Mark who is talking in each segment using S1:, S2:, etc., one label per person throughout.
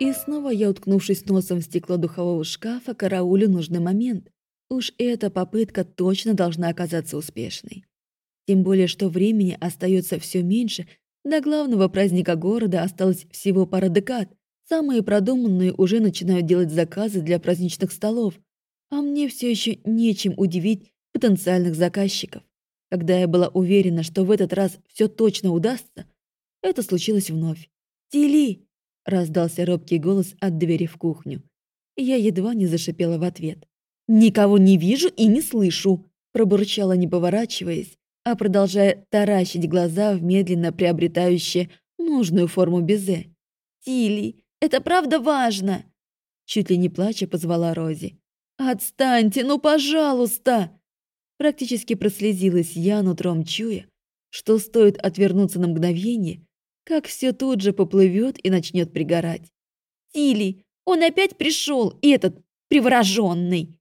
S1: И снова я, уткнувшись носом в стекло духового шкафа, караулю нужный момент. Уж эта попытка точно должна оказаться успешной. Тем более, что времени остается все меньше, до главного праздника города осталось всего пара декад. Самые продуманные уже начинают делать заказы для праздничных столов, а мне все еще нечем удивить потенциальных заказчиков. Когда я была уверена, что в этот раз все точно удастся, это случилось вновь. «Тили!» — раздался робкий голос от двери в кухню. Я едва не зашипела в ответ. «Никого не вижу и не слышу!» — пробурчала, не поворачиваясь, а продолжая таращить глаза в медленно приобретающие нужную форму безе. «Тили, это правда важно!» Чуть ли не плача позвала Рози. «Отстаньте, ну пожалуйста!» Практически прослезилась я, нутром чуя, что стоит отвернуться на мгновение, как все тут же поплывет и начнет пригорать. «Тили, он опять пришел, этот привороженный!»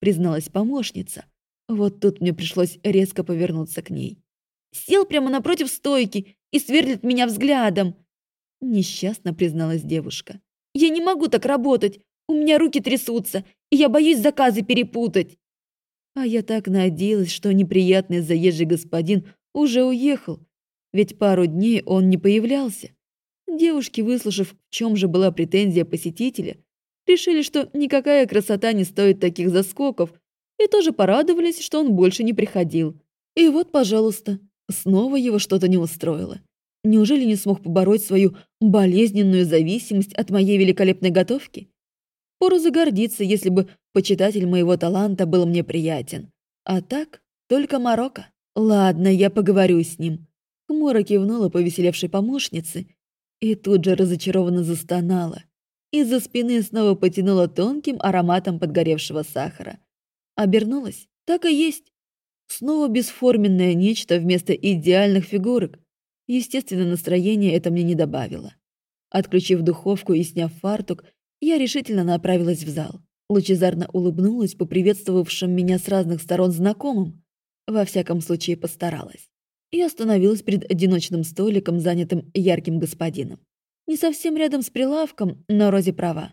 S1: призналась помощница, вот тут мне пришлось резко повернуться к ней. «Сел прямо напротив стойки и сверлит меня взглядом!» Несчастно призналась девушка. «Я не могу так работать! У меня руки трясутся, и я боюсь заказы перепутать!» А я так надеялась, что неприятный заезжий господин уже уехал, ведь пару дней он не появлялся. Девушки, выслушав, в чем же была претензия посетителя, решили, что никакая красота не стоит таких заскоков, и тоже порадовались, что он больше не приходил. И вот, пожалуйста, снова его что-то не устроило. Неужели не смог побороть свою болезненную зависимость от моей великолепной готовки? Пору загордиться, если бы почитатель моего таланта был мне приятен. А так, только Марокко. Ладно, я поговорю с ним. Хмуро кивнула повеселевшей помощнице и тут же разочарованно застонала. Из-за спины снова потянула тонким ароматом подгоревшего сахара. Обернулась. Так и есть. Снова бесформенное нечто вместо идеальных фигурок. Естественно, настроение это мне не добавило. Отключив духовку и сняв фартук, я решительно направилась в зал. Лучезарно улыбнулась поприветствовавшим меня с разных сторон знакомым. Во всяком случае, постаралась. И остановилась перед одиночным столиком, занятым ярким господином. Не совсем рядом с прилавком, но Рози права.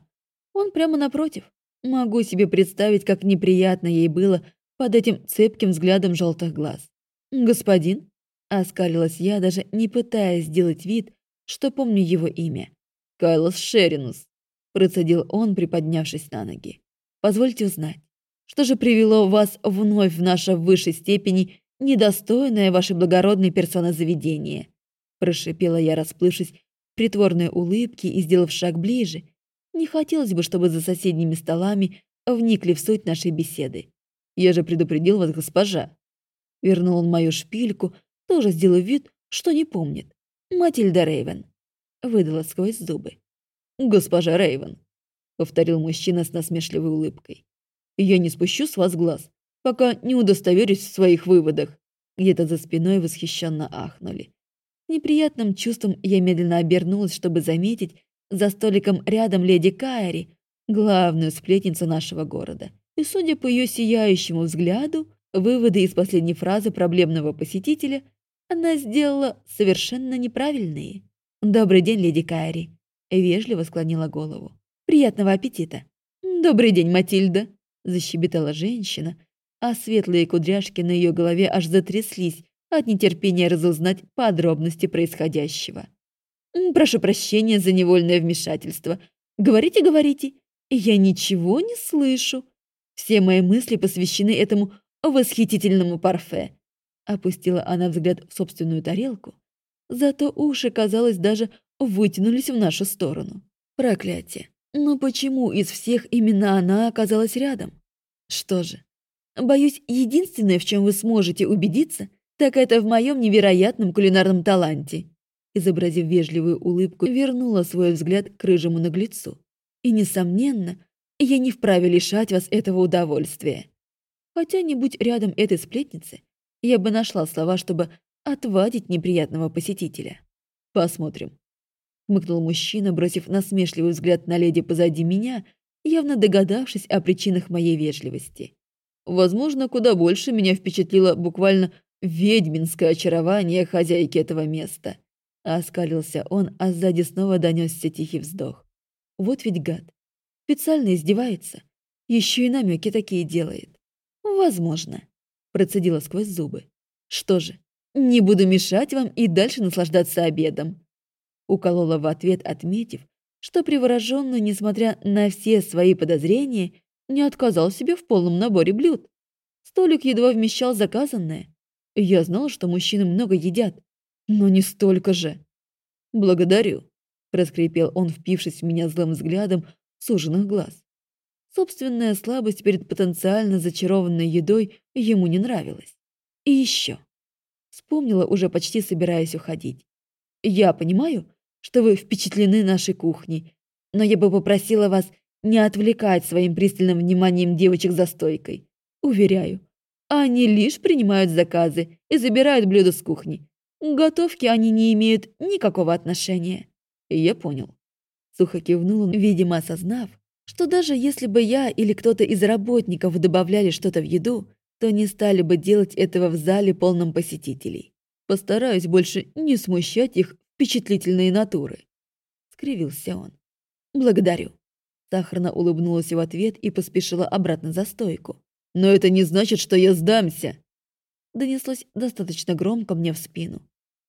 S1: Он прямо напротив. Могу себе представить, как неприятно ей было под этим цепким взглядом желтых глаз. «Господин?» — оскалилась я, даже не пытаясь сделать вид, что помню его имя. «Кайлос Шеринус», — процедил он, приподнявшись на ноги. «Позвольте узнать, что же привело вас вновь в наше высшей степени недостойное вашей благородной персоны заведение?» Прошипела я, расплывшись в притворной улыбке и сделав шаг ближе, не хотелось бы, чтобы за соседними столами вникли в суть нашей беседы. Я же предупредил вас, госпожа. Вернул он мою шпильку, тоже сделав вид, что не помнит. Матильда Рейвен. Выдала сквозь зубы. «Госпожа Рейвен», — повторил мужчина с насмешливой улыбкой. «Я не спущу с вас глаз, пока не удостоверюсь в своих выводах». Где-то за спиной восхищенно ахнули. Неприятным чувством я медленно обернулась, чтобы заметить, за столиком рядом леди Кайри, главную сплетницу нашего города. И, судя по ее сияющему взгляду, выводы из последней фразы проблемного посетителя она сделала совершенно неправильные. «Добрый день, леди Кайри», — вежливо склонила голову. «Приятного аппетита!» «Добрый день, Матильда!» — защебетала женщина, а светлые кудряшки на ее голове аж затряслись от нетерпения разузнать подробности происходящего. Прошу прощения за невольное вмешательство. Говорите, говорите. Я ничего не слышу. Все мои мысли посвящены этому восхитительному парфе. Опустила она взгляд в собственную тарелку. Зато уши, казалось, даже вытянулись в нашу сторону. Проклятие. Но почему из всех именно она оказалась рядом? Что же, боюсь, единственное, в чем вы сможете убедиться, так это в моем невероятном кулинарном таланте изобразив вежливую улыбку, вернула свой взгляд к рыжему наглецу. «И, несомненно, я не вправе лишать вас этого удовольствия. Хотя, не будь рядом этой сплетницы, я бы нашла слова, чтобы отвадить неприятного посетителя. Посмотрим». Хмыкнул мужчина, бросив насмешливый взгляд на леди позади меня, явно догадавшись о причинах моей вежливости. Возможно, куда больше меня впечатлило буквально ведьминское очарование хозяйки этого места. Оскалился он, а сзади снова донесся тихий вздох. Вот ведь гад. Специально издевается. Еще и намеки такие делает. Возможно, процедила сквозь зубы. Что же, не буду мешать вам и дальше наслаждаться обедом. Уколола в ответ, отметив, что привороженный, несмотря на все свои подозрения, не отказал себе в полном наборе блюд. Столик едва вмещал заказанное. Я знал, что мужчины много едят, но не столько же. «Благодарю», — проскрипел он, впившись в меня злым взглядом суженных глаз. Собственная слабость перед потенциально зачарованной едой ему не нравилась. И еще. Вспомнила, уже почти собираясь уходить. «Я понимаю, что вы впечатлены нашей кухней, но я бы попросила вас не отвлекать своим пристальным вниманием девочек за стойкой. Уверяю, они лишь принимают заказы и забирают блюда с кухни. К готовке они не имеют никакого отношения. Я понял. Сухо кивнул он, видимо, осознав, что даже если бы я или кто-то из работников добавляли что-то в еду, то не стали бы делать этого в зале полном посетителей. Постараюсь больше не смущать их впечатлительные натуры. Скривился он. Благодарю. Сахарно улыбнулась в ответ и поспешила обратно за стойку. «Но это не значит, что я сдамся!» Донеслось достаточно громко мне в спину.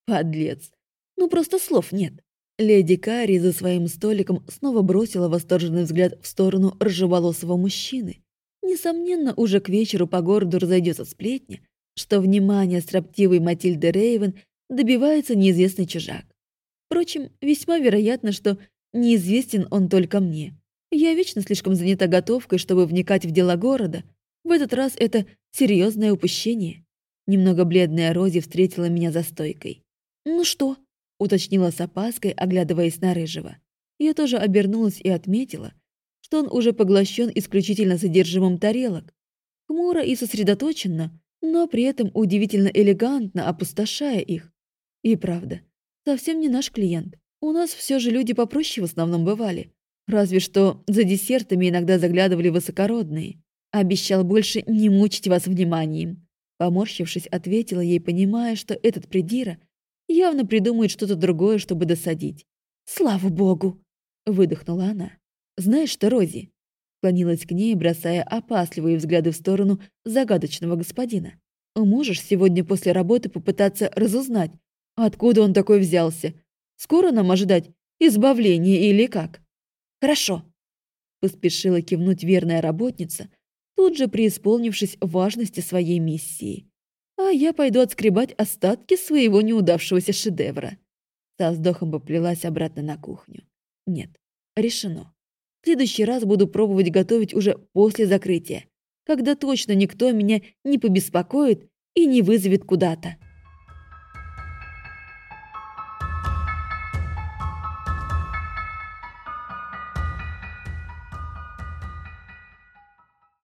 S1: «Подлец! Ну просто слов нет!» Леди Карри за своим столиком снова бросила восторженный взгляд в сторону рыжеволосого мужчины. Несомненно, уже к вечеру по городу разойдется сплетня, что внимание строптивой Матильды Рейвен добивается неизвестный чужак. Впрочем, весьма вероятно, что неизвестен он только мне. Я вечно слишком занята готовкой, чтобы вникать в дела города. В этот раз это серьезное упущение. Немного бледная Рози встретила меня за стойкой. «Ну что?» — уточнила с опаской, оглядываясь на Рыжего. Я тоже обернулась и отметила, что он уже поглощен исключительно содержимым тарелок. Хмуро и сосредоточенно, но при этом удивительно элегантно опустошая их. И правда, совсем не наш клиент. У нас все же люди попроще в основном бывали. Разве что за десертами иногда заглядывали высокородные. Обещал больше не мучить вас вниманием. Поморщившись, ответила ей, понимая, что этот придира явно придумает что-то другое, чтобы досадить. «Слава богу!» — выдохнула она. «Знаешь что, Рози?» Склонилась к ней, бросая опасливые взгляды в сторону загадочного господина. «Можешь сегодня после работы попытаться разузнать, откуда он такой взялся? Скоро нам ожидать избавления или как?» «Хорошо», — поспешила кивнуть верная работница, тут же преисполнившись важности своей миссии. «А я пойду отскребать остатки своего неудавшегося шедевра». Со вздохом поплелась обратно на кухню. «Нет, решено. В следующий раз буду пробовать готовить уже после закрытия, когда точно никто меня не побеспокоит и не вызовет куда-то».